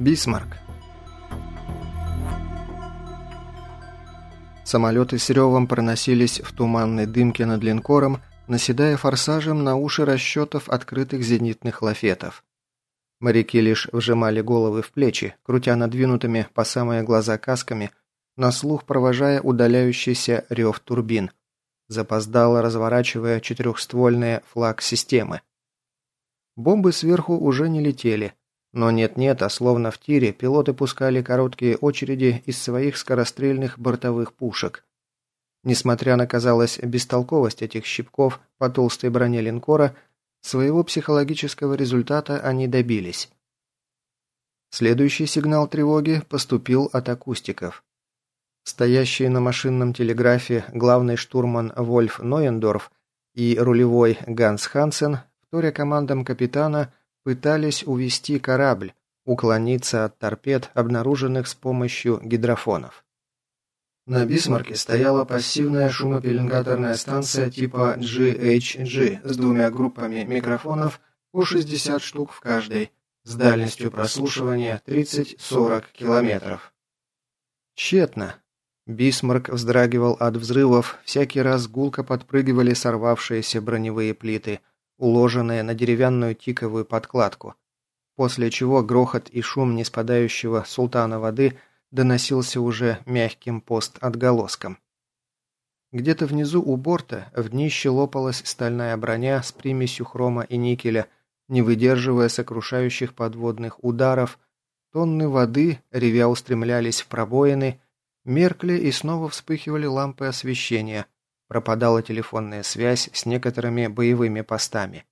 Бисмарк. Самолеты с ревом проносились в туманной дымке над линкором, наседая форсажем на уши расчетов открытых зенитных лафетов. Моряки лишь вжимали головы в плечи, крутя надвинутыми по самые глаза касками, на слух провожая удаляющийся рев турбин, запоздало разворачивая четырехствольные флаг-системы. Бомбы сверху уже не летели, но нет-нет, а словно в тире, пилоты пускали короткие очереди из своих скорострельных бортовых пушек. Несмотря на, казалось, бестолковость этих щипков по толстой броне линкора, своего психологического результата они добились. Следующий сигнал тревоги поступил от акустиков. Стоящий на машинном телеграфе главный штурман Вольф Ноендорф и рулевой Ганс Хансен, вторя командам капитана, пытались увести корабль, уклониться от торпед, обнаруженных с помощью гидрофонов. На Бисмарке стояла пассивная шумопеленгаторная станция типа GHG с двумя группами микрофонов по 60 штук в каждой, с дальностью прослушивания 30-40 километров. Тщетно. Бисмарк вздрагивал от взрывов, всякий раз гулко подпрыгивали сорвавшиеся броневые плиты – уложенные на деревянную тиковую подкладку, после чего грохот и шум неспадающего султана воды доносился уже мягким пост-отголоском. Где-то внизу у борта в днище лопалась стальная броня с примесью хрома и никеля, не выдерживая сокрушающих подводных ударов, тонны воды, ревя устремлялись в пробоины, меркли и снова вспыхивали лампы освещения – Пропадала телефонная связь с некоторыми боевыми постами.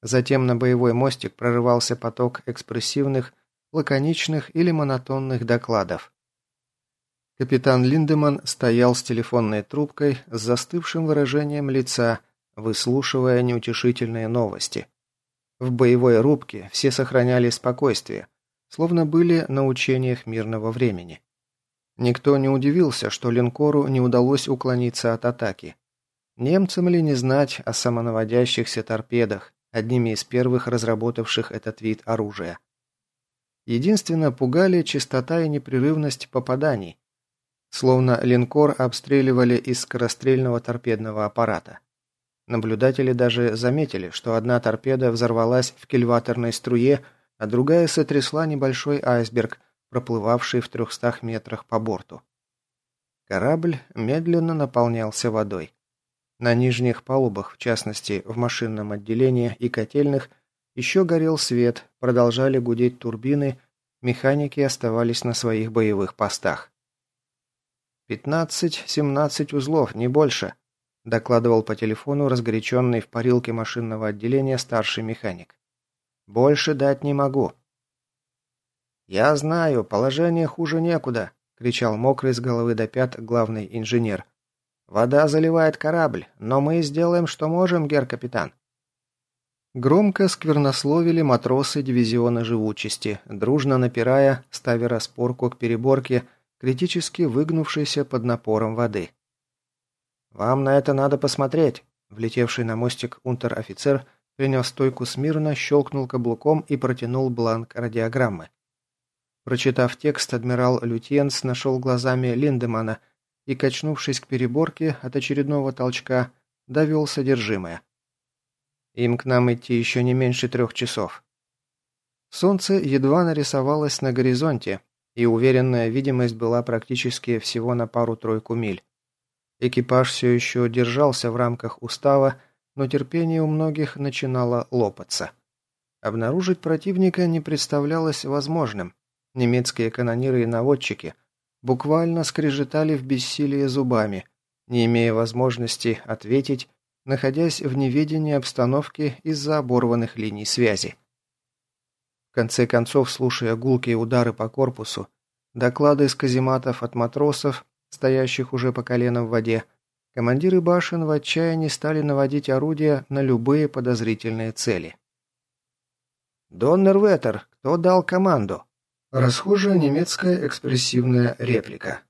Затем на боевой мостик прорывался поток экспрессивных, лаконичных или монотонных докладов. Капитан Линдеман стоял с телефонной трубкой с застывшим выражением лица, выслушивая неутешительные новости. В боевой рубке все сохраняли спокойствие, словно были на учениях мирного времени. Никто не удивился, что линкору не удалось уклониться от атаки. Немцам ли не знать о самонаводящихся торпедах, одними из первых разработавших этот вид оружия. Единственно пугали частота и непрерывность попаданий, словно линкор обстреливали из скорострельного торпедного аппарата. Наблюдатели даже заметили, что одна торпеда взорвалась в кильваторной струе, а другая сотрясла небольшой айсберг, проплывавший в трехстах метрах по борту. Корабль медленно наполнялся водой. На нижних палубах, в частности в машинном отделении и котельных, еще горел свет, продолжали гудеть турбины, механики оставались на своих боевых постах. «Пятнадцать-семнадцать узлов, не больше», – докладывал по телефону разгоряченный в парилке машинного отделения старший механик. «Больше дать не могу. «Я знаю, положение хуже некуда», — кричал мокрый с головы до пят главный инженер. «Вода заливает корабль, но мы сделаем, что можем, гер-капитан». Громко сквернословили матросы дивизиона живучести, дружно напирая, ставя распорку к переборке, критически выгнувшейся под напором воды. «Вам на это надо посмотреть», — влетевший на мостик унтер-офицер принес стойку смирно, щелкнул каблуком и протянул бланк радиограммы. Прочитав текст, адмирал Лютьенс нашел глазами Линдемана и, качнувшись к переборке от очередного толчка, довел содержимое. Им к нам идти еще не меньше трех часов. Солнце едва нарисовалось на горизонте, и уверенная видимость была практически всего на пару-тройку миль. Экипаж все еще держался в рамках устава, но терпение у многих начинало лопаться. Обнаружить противника не представлялось возможным, Немецкие канониры и наводчики буквально скрежетали в бессилие зубами, не имея возможности ответить, находясь в неведении обстановки из-за оборванных линий связи. В конце концов, слушая гулкие удары по корпусу, доклады из казематов от матросов, стоящих уже по колено в воде, командиры башен в отчаянии стали наводить орудия на любые подозрительные цели. «Доннер кто дал команду?» Расхожая немецкая экспрессивная реплика.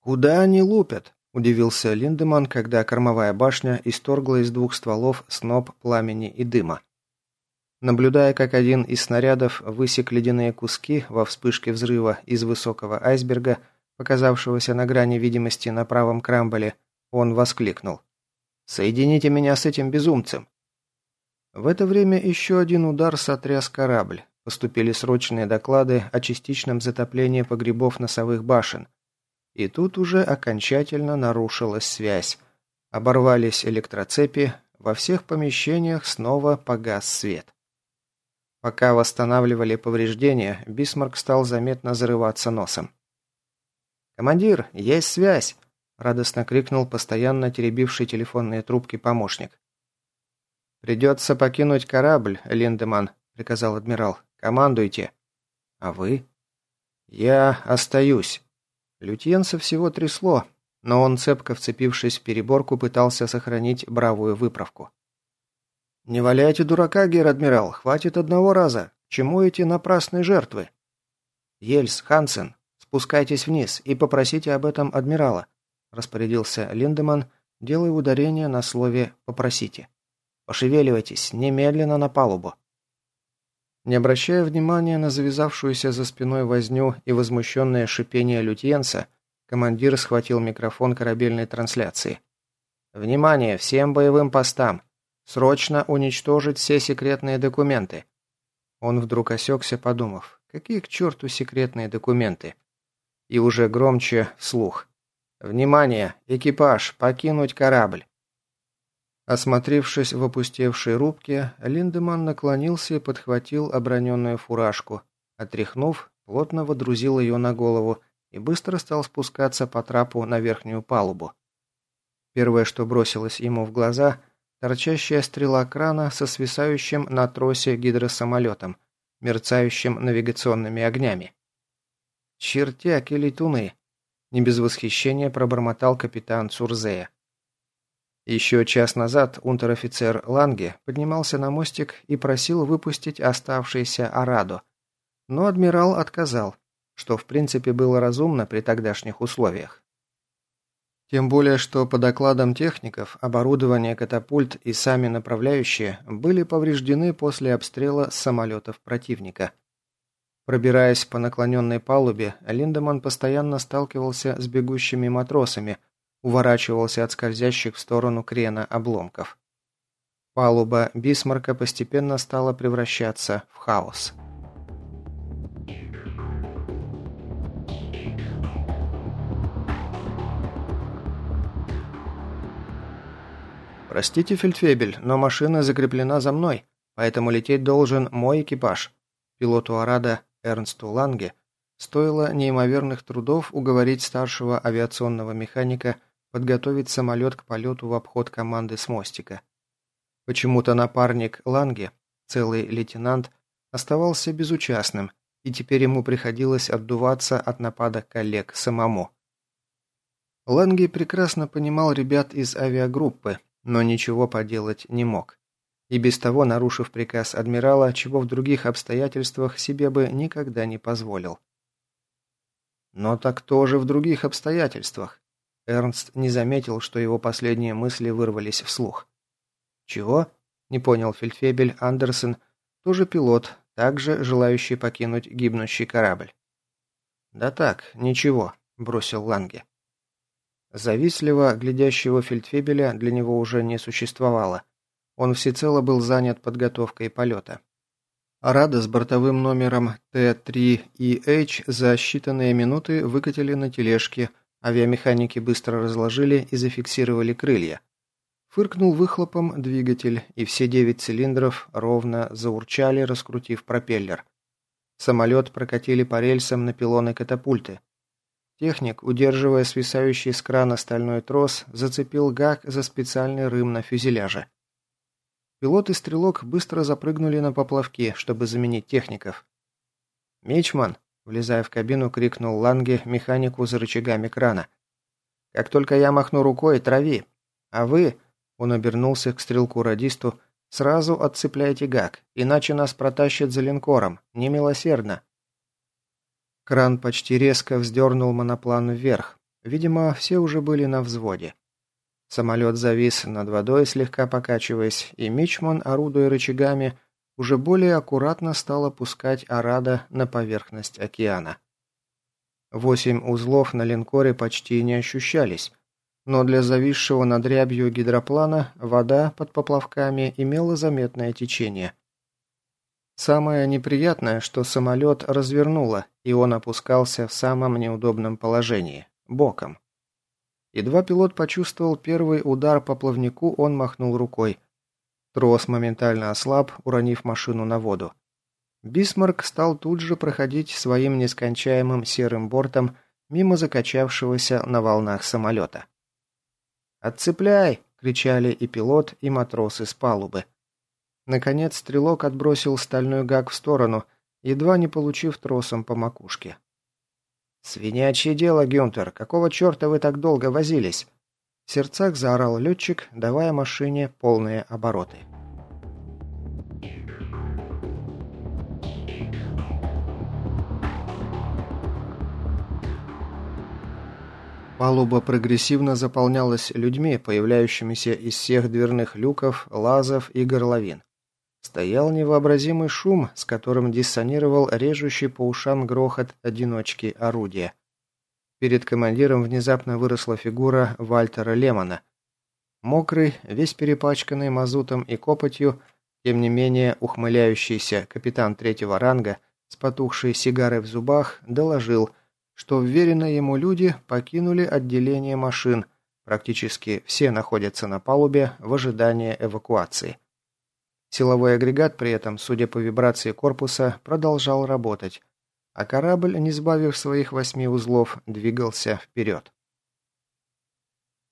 «Куда они лупят?» – удивился Линдеман, когда кормовая башня исторгла из двух стволов сноп пламени и дыма. Наблюдая, как один из снарядов высек ледяные куски во вспышке взрыва из высокого айсберга, показавшегося на грани видимости на правом крамболе, он воскликнул. «Соедините меня с этим безумцем!» В это время еще один удар сотряс корабль. Поступили срочные доклады о частичном затоплении погребов носовых башен. И тут уже окончательно нарушилась связь. Оборвались электроцепи, во всех помещениях снова погас свет. Пока восстанавливали повреждения, Бисмарк стал заметно зарываться носом. «Командир, есть связь!» – радостно крикнул постоянно теребивший телефонные трубки помощник. «Придется покинуть корабль, Линдеман», – приказал адмирал. «Командуйте». «А вы?» «Я остаюсь». Лютьенца всего трясло, но он, цепко вцепившись в переборку, пытался сохранить бравую выправку. «Не валяйте дурака, гер-адмирал, хватит одного раза. Чему эти напрасные жертвы?» «Ельс, Хансен, спускайтесь вниз и попросите об этом адмирала», распорядился Линдеман, делая ударение на слове «попросите». «Пошевеливайтесь, немедленно на палубу». Не обращая внимания на завязавшуюся за спиной возню и возмущенное шипение лютьенца, командир схватил микрофон корабельной трансляции. «Внимание всем боевым постам! Срочно уничтожить все секретные документы. Он вдруг осекся, подумав, какие к черту секретные документы? И уже громче вслух. «Внимание! Экипаж! Покинуть корабль!» Осмотревшись в опустевшей рубке, Линдеман наклонился и подхватил оброненную фуражку. Отряхнув, плотно водрузил ее на голову и быстро стал спускаться по трапу на верхнюю палубу. Первое, что бросилось ему в глаза торчащая стрела крана со свисающим на тросе гидросамолетом, мерцающим навигационными огнями. «Чертяки летуны!» – не без восхищения пробормотал капитан Цурзея. Еще час назад унтер-офицер Ланге поднимался на мостик и просил выпустить оставшийся Арадо, но адмирал отказал, что в принципе было разумно при тогдашних условиях. Тем более, что по докладам техников, оборудование катапульт и сами направляющие были повреждены после обстрела самолетов противника. Пробираясь по наклоненной палубе, Линдеман постоянно сталкивался с бегущими матросами, уворачивался от скользящих в сторону крена обломков. Палуба Бисмарка постепенно стала превращаться в хаос. «Простите, Фельдфебель, но машина закреплена за мной, поэтому лететь должен мой экипаж». Пилоту Арада Эрнсту Ланге стоило неимоверных трудов уговорить старшего авиационного механика подготовить самолет к полету в обход команды с мостика. Почему-то напарник Ланге, целый лейтенант, оставался безучастным, и теперь ему приходилось отдуваться от напада коллег самому. Ланге прекрасно понимал ребят из авиагруппы, но ничего поделать не мог. И без того, нарушив приказ адмирала, чего в других обстоятельствах себе бы никогда не позволил. Но так тоже в других обстоятельствах. Эрнст не заметил, что его последние мысли вырвались вслух. «Чего?» – не понял фельдфебель Андерсон, тоже пилот, также желающий покинуть гибнущий корабль. «Да так, ничего», – бросил Ланге. Завистливо глядящего фельдфебеля для него уже не существовало. Он всецело был занят подготовкой полета. Арада с бортовым номером Т-3ИH за считанные минуты выкатили на тележке, авиамеханики быстро разложили и зафиксировали крылья. Фыркнул выхлопом двигатель, и все девять цилиндров ровно заурчали, раскрутив пропеллер. Самолет прокатили по рельсам на пилоны катапульты. Техник, удерживая свисающий с крана стальной трос, зацепил гак за специальный рым на фюзеляже. Пилот и стрелок быстро запрыгнули на поплавки, чтобы заменить техников. «Мичман!» – влезая в кабину, крикнул Ланге механику за рычагами крана. «Как только я махну рукой, трави! А вы...» – он обернулся к стрелку-радисту – «Сразу отцепляйте гак, иначе нас протащат за линкором. Немилосердно». Кран почти резко вздернул моноплан вверх. Видимо, все уже были на взводе. Самолет завис над водой, слегка покачиваясь, и Мичман, орудуя рычагами, уже более аккуратно стал опускать Арада на поверхность океана. Восемь узлов на линкоре почти не ощущались, но для зависшего над рябью гидроплана вода под поплавками имела заметное течение. Самое неприятное, что самолет развернуло, и он опускался в самом неудобном положении – боком. Едва пилот почувствовал первый удар по плавнику, он махнул рукой. Трос моментально ослаб, уронив машину на воду. Бисмарк стал тут же проходить своим нескончаемым серым бортом мимо закачавшегося на волнах самолета. «Отцепляй!» – кричали и пилот, и матросы с палубы. Наконец стрелок отбросил стальной гак в сторону, едва не получив тросом по макушке. «Свинячье дело, Гюнтер! Какого черта вы так долго возились?» В сердцах заорал летчик, давая машине полные обороты. Палуба прогрессивно заполнялась людьми, появляющимися из всех дверных люков, лазов и горловин. Стоял невообразимый шум, с которым диссонировал режущий по ушам грохот одиночки орудия. Перед командиром внезапно выросла фигура Вальтера Лемона. Мокрый, весь перепачканный мазутом и копотью, тем не менее ухмыляющийся капитан третьего ранга с потухшей сигарой в зубах доложил – что вверенные ему люди покинули отделение машин, практически все находятся на палубе в ожидании эвакуации. Силовой агрегат при этом, судя по вибрации корпуса, продолжал работать, а корабль, не сбавив своих восьми узлов, двигался вперед.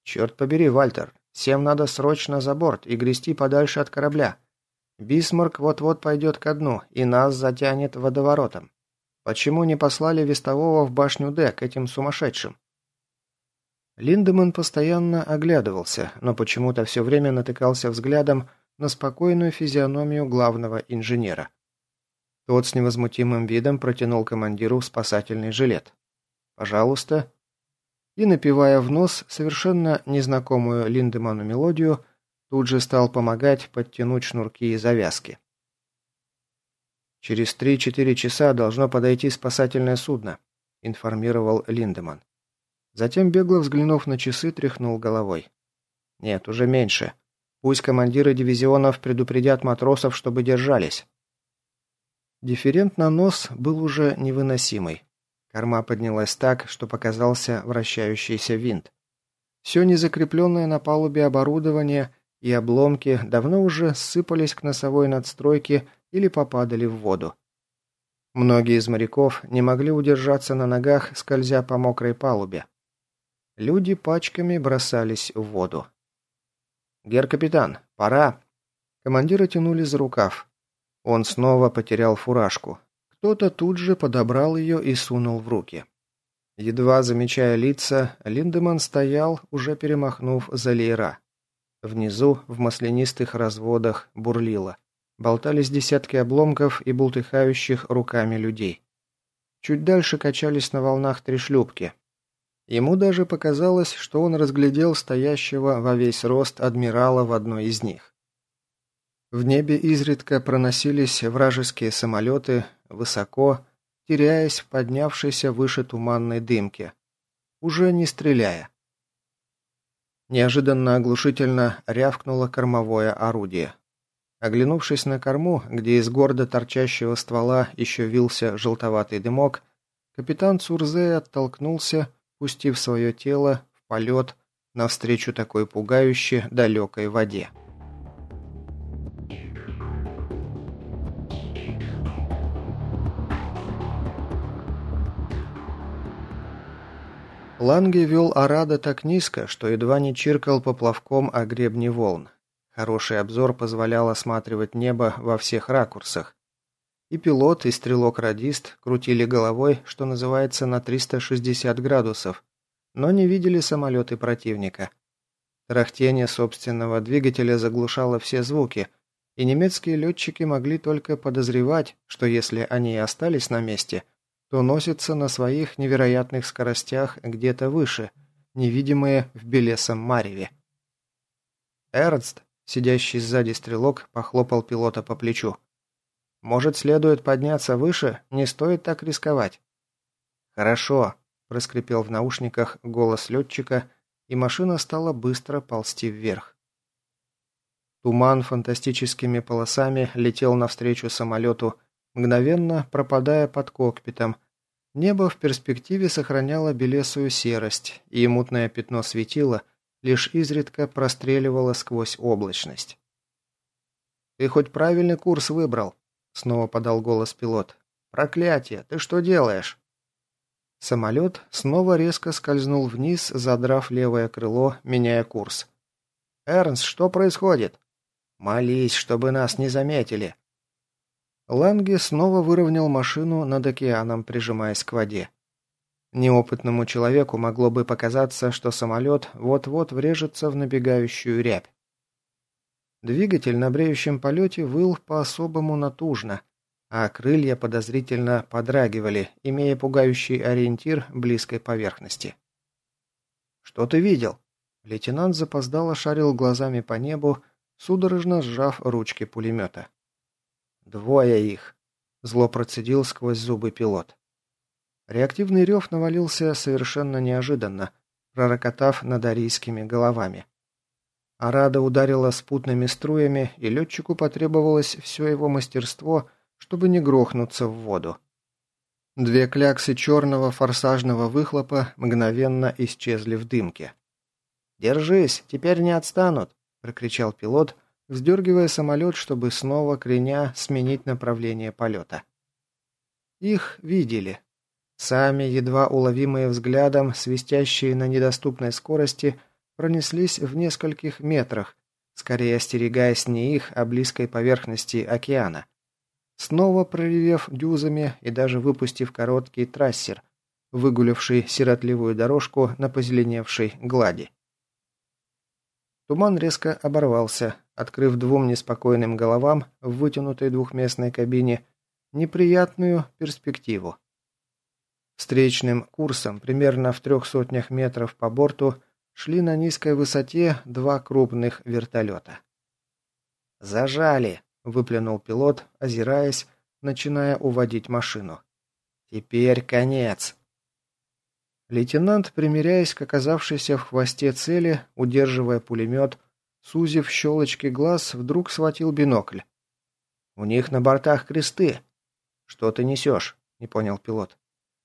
«Черт побери, Вальтер, всем надо срочно за борт и грести подальше от корабля. Бисмарк вот-вот пойдет ко дну, и нас затянет водоворотом. Почему не послали вестового в башню Д к этим сумасшедшим? Линдеман постоянно оглядывался, но почему-то все время натыкался взглядом на спокойную физиономию главного инженера. Тот с невозмутимым видом протянул командиру спасательный жилет. «Пожалуйста». И, напевая в нос совершенно незнакомую Линдеману мелодию, тут же стал помогать подтянуть шнурки и завязки. «Через три-четыре часа должно подойти спасательное судно», – информировал Линдеман. Затем, бегло взглянув на часы, тряхнул головой. «Нет, уже меньше. Пусть командиры дивизионов предупредят матросов, чтобы держались». Дифферент на нос был уже невыносимый. Корма поднялась так, что показался вращающийся винт. Все незакрепленное на палубе оборудование и обломки давно уже сыпались к носовой надстройке или попадали в воду. Многие из моряков не могли удержаться на ногах, скользя по мокрой палубе. Люди пачками бросались в воду. «Гер-капитан, пора!» Командира тянули за рукав. Он снова потерял фуражку. Кто-то тут же подобрал ее и сунул в руки. Едва замечая лица, Линдеман стоял, уже перемахнув за леера. Внизу, в маслянистых разводах, бурлило. Болтались десятки обломков и бултыхающих руками людей. Чуть дальше качались на волнах три шлюпки. Ему даже показалось, что он разглядел стоящего во весь рост адмирала в одной из них. В небе изредка проносились вражеские самолеты, высоко, теряясь в поднявшейся выше туманной дымке, уже не стреляя. Неожиданно оглушительно рявкнуло кормовое орудие. Оглянувшись на корму, где из гордо торчащего ствола еще вился желтоватый дымок, капитан Цурзе оттолкнулся, пустив свое тело в полет навстречу такой пугающе далекой воде. Ланге вел Арада так низко, что едва не чиркал поплавком о гребне волн. Хороший обзор позволял осматривать небо во всех ракурсах. И пилот, и стрелок-радист крутили головой, что называется, на 360 градусов, но не видели самолеты противника. Трахтение собственного двигателя заглушало все звуки, и немецкие летчики могли только подозревать, что если они и остались на месте, то носятся на своих невероятных скоростях где-то выше, невидимые в белесом мареве. «Эрнст!» Сидящий сзади стрелок похлопал пилота по плечу. Может, следует подняться выше? Не стоит так рисковать». «Хорошо», – проскрипел в наушниках голос летчика, и машина стала быстро ползти вверх. Туман фантастическими полосами летел навстречу самолету, мгновенно пропадая под кокпитом. Небо в перспективе сохраняло белесую серость, и мутное пятно светила лишь изредка простреливало сквозь облачность. «Ты хоть правильный курс выбрал?» — снова подал голос пилот. «Проклятие! Ты что делаешь?» Самолет снова резко скользнул вниз, задрав левое крыло, меняя курс. «Эрнст, что происходит?» «Молись, чтобы нас не заметили!» Ланги снова выровнял машину над океаном, прижимаясь к воде. Неопытному человеку могло бы показаться, что самолет вот-вот врежется в набегающую рябь. Двигатель на бреющем полете выл по-особому натужно, а крылья подозрительно подрагивали, имея пугающий ориентир близкой поверхности. «Что ты видел?» Лейтенант запоздало шарил глазами по небу, судорожно сжав ручки пулемета. «Двое их!» – зло процедил сквозь зубы пилот. Реактивный рев навалился совершенно неожиданно, пророкотав над арийскими головами. Арада ударила спутными струями, и летчику потребовалось все его мастерство, чтобы не грохнуться в воду. Две кляксы черного форсажного выхлопа мгновенно исчезли в дымке. «Держись, теперь не отстанут!» – прокричал пилот, вздергивая самолет, чтобы снова, креня, сменить направление полета. Их видели. Сами, едва уловимые взглядом, свистящие на недоступной скорости, пронеслись в нескольких метрах, скорее остерегаясь не их, а близкой поверхности океана. Снова проревев дюзами и даже выпустив короткий трассер, выгулявший сиротливую дорожку на позеленевшей глади. Туман резко оборвался, открыв двум неспокойным головам в вытянутой двухместной кабине неприятную перспективу. Встречным курсом, примерно в трех сотнях метров по борту, шли на низкой высоте два крупных вертолета. «Зажали!» – выплюнул пилот, озираясь, начиная уводить машину. «Теперь конец!» Лейтенант, примиряясь к оказавшейся в хвосте цели, удерживая пулемет, сузив щелочки глаз, вдруг схватил бинокль. «У них на бортах кресты!» «Что ты несешь?» – не понял пилот.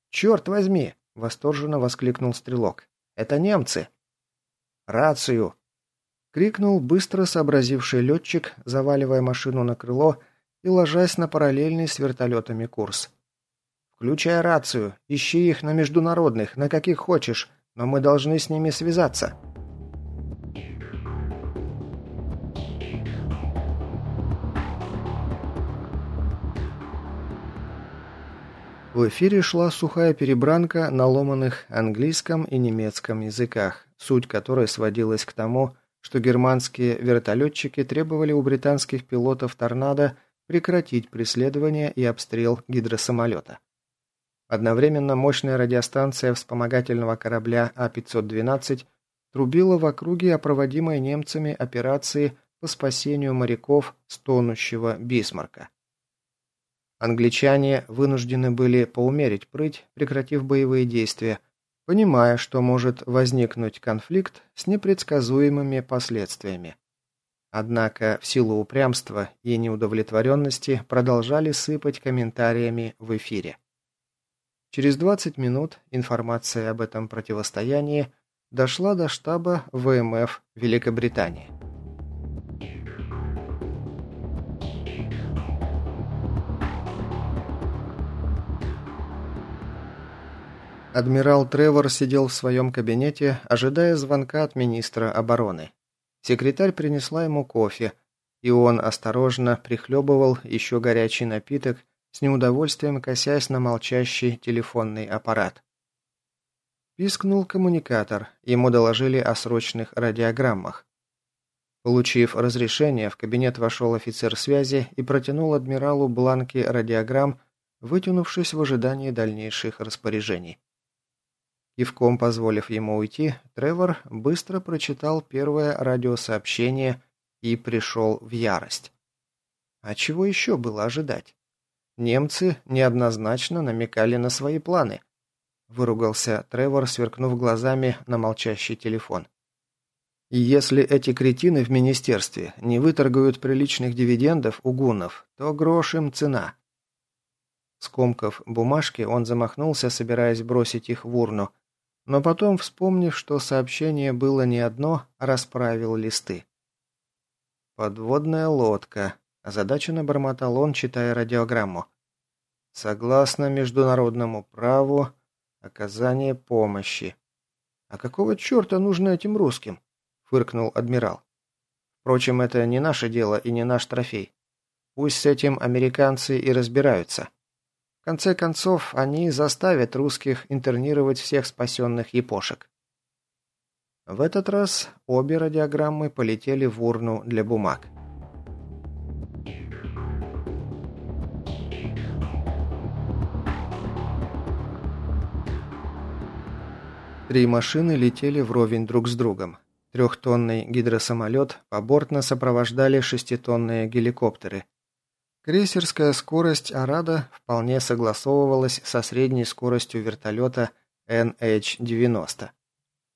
«Черт возьми!» – восторженно воскликнул стрелок. «Это немцы!» «Рацию!» – крикнул быстро сообразивший летчик, заваливая машину на крыло и ложась на параллельный с вертолетами курс. Включай рацию, ищи их на международных, на каких хочешь, но мы должны с ними связаться». В эфире шла сухая перебранка на ломаных английском и немецком языках, суть которой сводилась к тому, что германские вертолетчики требовали у британских пилотов «Торнадо» прекратить преследование и обстрел гидросамолета. Одновременно мощная радиостанция вспомогательного корабля А-512 трубила в округе о проводимой немцами операции по спасению моряков с тонущего Бисмарка. Англичане вынуждены были поумерить прыть, прекратив боевые действия, понимая, что может возникнуть конфликт с непредсказуемыми последствиями. Однако в силу упрямства и неудовлетворенности продолжали сыпать комментариями в эфире. Через 20 минут информация об этом противостоянии дошла до штаба ВМФ Великобритании. Адмирал Тревор сидел в своем кабинете, ожидая звонка от министра обороны. Секретарь принесла ему кофе, и он осторожно прихлебывал еще горячий напиток, с неудовольствием косясь на молчащий телефонный аппарат. Пискнул коммуникатор, ему доложили о срочных радиограммах. Получив разрешение, в кабинет вошел офицер связи и протянул адмиралу бланки радиограмм, вытянувшись в ожидании дальнейших распоряжений. Кивком позволив ему уйти, Тревор быстро прочитал первое радиосообщение и пришел в ярость. А чего еще было ожидать? Немцы неоднозначно намекали на свои планы. Выругался Тревор, сверкнув глазами на молчащий телефон. Если эти кретины в министерстве не выторгуют приличных дивидендов у гуннов, то грош им цена. Скомкав бумажки, он замахнулся, собираясь бросить их в урну, но потом, вспомнив, что сообщение было не одно, расправил листы. «Подводная лодка», – озадаченно бормотал он, читая радиограмму. «Согласно международному праву, оказание помощи». «А какого черта нужно этим русским?» – фыркнул адмирал. «Впрочем, это не наше дело и не наш трофей. Пусть с этим американцы и разбираются». В конце концов, они заставят русских интернировать всех спасенных япошек. В этот раз обе радиограммы полетели в урну для бумаг. Три машины летели вровень друг с другом. Трехтонный гидросамолет побортно сопровождали шеститонные геликоптеры. Крейсерская скорость «Арада» вполне согласовывалась со средней скоростью вертолета NH-90.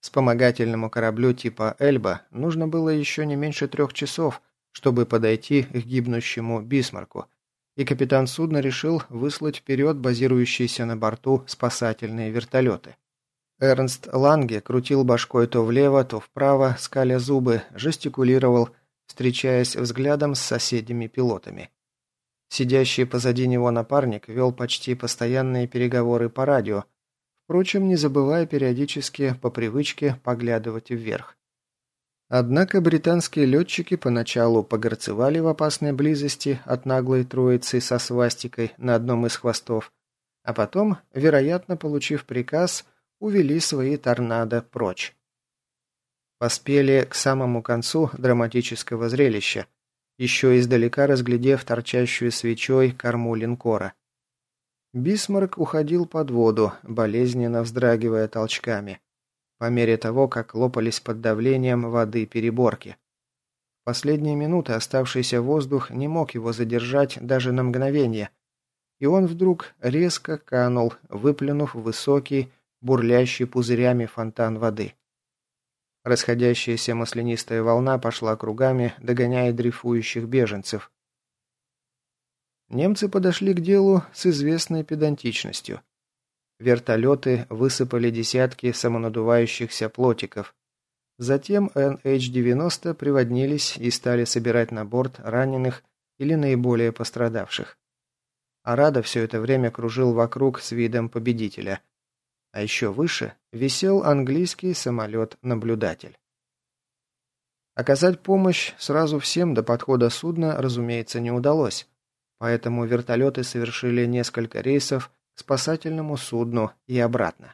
Вспомогательному кораблю типа «Эльба» нужно было еще не меньше трех часов, чтобы подойти к гибнущему «Бисмарку», и капитан судна решил выслать вперед базирующиеся на борту спасательные вертолеты. Эрнст Ланге крутил башкой то влево, то вправо, скаля зубы, жестикулировал, встречаясь взглядом с соседями-пилотами. Сидящий позади него напарник вел почти постоянные переговоры по радио, впрочем, не забывая периодически по привычке поглядывать вверх. Однако британские летчики поначалу погорцевали в опасной близости от наглой троицы со свастикой на одном из хвостов, а потом, вероятно, получив приказ, увели свои торнадо прочь. Поспели к самому концу драматического зрелища, еще издалека разглядев торчащую свечой корму линкора. Бисмарк уходил под воду, болезненно вздрагивая толчками, по мере того, как лопались под давлением воды переборки. Последние минуты оставшийся воздух не мог его задержать даже на мгновение, и он вдруг резко канул, выплюнув высокий, бурлящий пузырями фонтан воды. Расходящаяся маслянистая волна пошла кругами, догоняя дрейфующих беженцев. Немцы подошли к делу с известной педантичностью. Вертолеты высыпали десятки самонадувающихся плотиков. Затем NH-90 приводнились и стали собирать на борт раненых или наиболее пострадавших. Арада все это время кружил вокруг с видом победителя – а еще выше висел английский самолет-наблюдатель. Оказать помощь сразу всем до подхода судна, разумеется, не удалось, поэтому вертолеты совершили несколько рейсов к спасательному судну и обратно.